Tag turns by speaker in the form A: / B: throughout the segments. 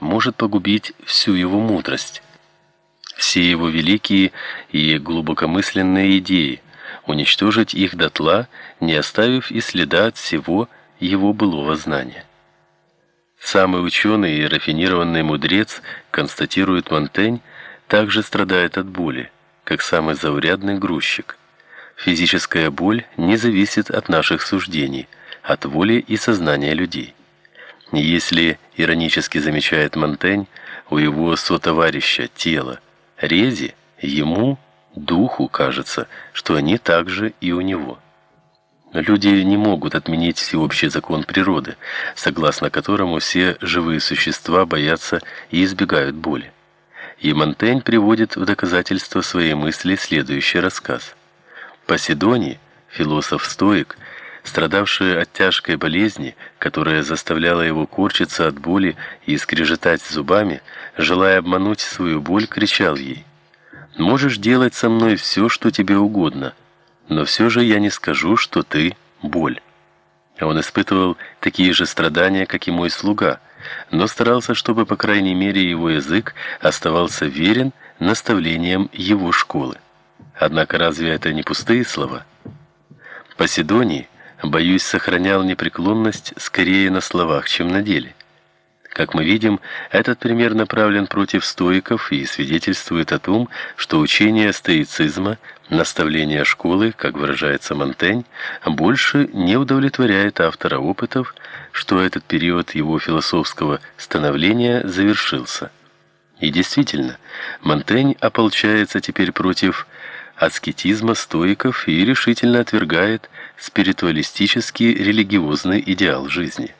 A: может погубить всю его мудрость, все его великие и глубокомысленные идеи, уничтожить их дотла, не оставив и следа от всего его былого знания. Самый ученый и рафинированный мудрец, констатирует Монтень, также страдает от боли, как самый заурядный грузчик. Физическая боль не зависит от наших суждений, от воли и сознания людей. Если иронически замечает Монтень, у его сотоварища тело рези, ему духу кажется, что они также и у него. Люди не могут отменить всеобщий закон природы, согласно которому все живые существа боятся и избегают боли. И Монтень приводит в доказательство своей мысли следующий рассказ. Поседоний, философ-стоик, страдавший от тяжкой болезни, которая заставляла его корчиться от боли и скрежетать зубами, желая обмануть свою боль, кричал ей: "Можешь делать со мной все, что тебе угодно, но все же я не скажу, что ты боль". Он испытывал такие же страдания, как и мой слуга, но старался, чтобы по крайней мере его язык оставался верен наставлениям его школы. Однако разве это не пустые слова? Поседоний, боюсь, сохранял непреклонность скорее на словах, чем на деле. Как мы видим, этот пример направлен против стоиков и свидетельствует о том, что учение стоицизма, наставления школы, как выражается Монтень, больше не удовлетворяет автора опытов, что этот период его философского становления завершился. И действительно, Монтень ополчается теперь против аскетизма стоиков и решительно отвергает спиритуалистический религиозный идеал жизни.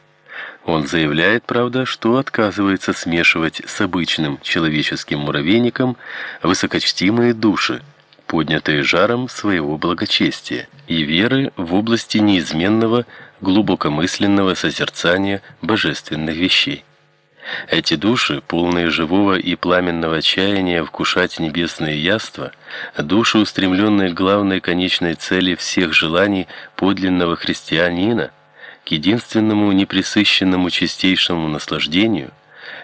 A: Он заявляет, правда, что отказывается смешивать с обычным человеческим муравейником высокочтимые души, поднятые жаром своего благочестия и веры в области неизменного глубокомысленного созерцания божественных вещей. Эти души, полные живого и пламенного чаяния вкушать небесные яства, души, устремленные к главной конечной цели всех желаний подлинного христианина, к единственному непресыщенному чистейшему наслаждению,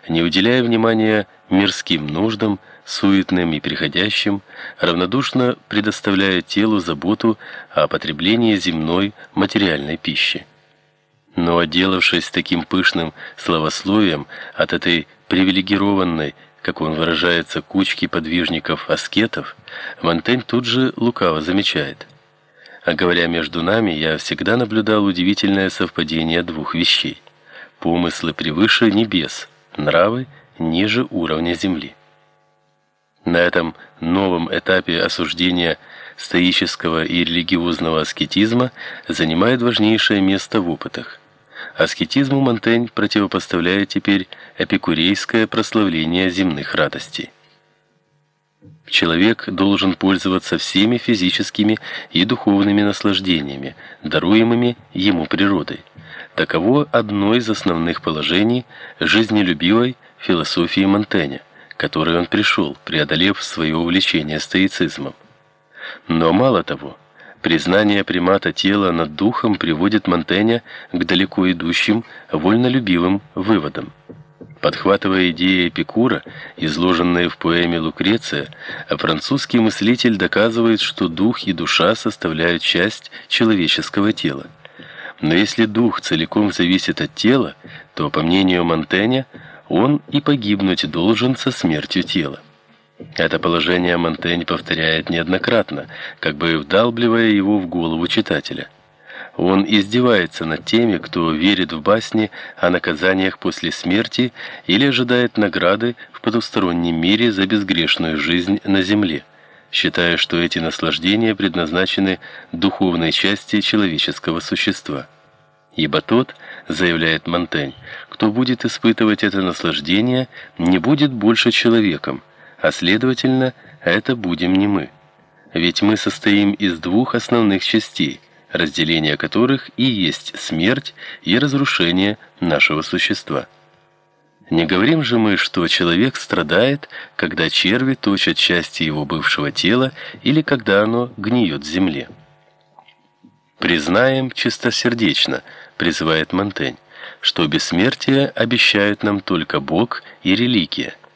A: не уделяя внимания мирским нуждам, суетным и приходящим, равнодушно предоставляя телу заботу о потреблении земной материальной пищи. Но отделавшись таким пышным словословием от этой привилегированной, как он выражается, кучки подвижников-аскетов, Монтень тут же лукаво замечает: а говоря между нами, я всегда наблюдал удивительное совпадение двух вещей: помыслы превыше небес, нравы ниже уровня земли. На этом новом этапе осуждения стоического и религиозного аскетизма занимает важнейшее место в опытах. Аскетизму Монтень противопоставляет теперь эпикурейское прославление земных радостей. Человек должен пользоваться всеми физическими и духовными наслаждениями, даруемыми ему природой. Таково одно из основных положений жизнелюбивой философии Монтэня, к которой он пришел, преодолев свое увлечение стоицизмом. Но мало того, Признание примата тела над духом приводит Монтэня к далеко идущим, вольнолюбивым выводам. Подхватывая идеи Эпикура, изложенные в поэме Лукреция, французский мыслитель доказывает, что дух и душа составляют часть человеческого тела. Но если дух целиком зависит от тела, то, по мнению Монтэня, он и погибнуть должен со смертью тела. Это положение Монтень повторяет неоднократно, как бы вдалбливая его в голову читателя. Он издевается над теми, кто верит в басни о наказаниях после смерти или ожидает награды в потустороннем мире за безгрешную жизнь на земле, считая, что эти наслаждения предназначены духовной части человеческого существа. Ибо тот, заявляет Монтень, кто будет испытывать это наслаждение, не будет больше человеком, а следовательно, это будем не мы. Ведь мы состоим из двух основных частей, разделение которых и есть смерть и разрушение нашего существа. Не говорим же мы, что человек страдает, когда черви точат части его бывшего тела или когда оно гниет в земле. Признаем чистосердечно, призывает Монтень, что бессмертие обещают нам только Бог и религия.